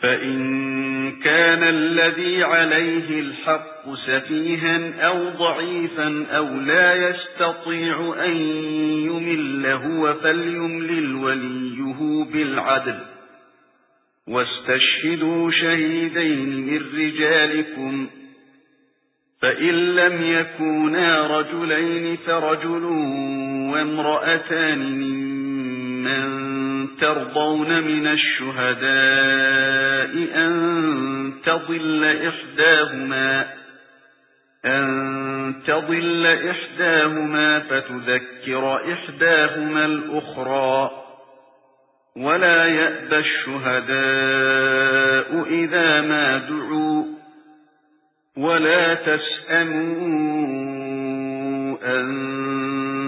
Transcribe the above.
فإن كان الذي عليه الحق سفيها أو ضعيفا أو لا يستطيع أن يمل هو فليملل وليه بالعدل. واستشهدوا شهيدين من رجالكم. فإن لم يكونا رجلين فرجل وامرأتان ممن ترضون من الشهداء أن تضل إحداهما أن تضل إحداهما فتذكر إحداهما الأخرى ولا يأبى الشهداء إذا ما دعوا ولا تسأموا أن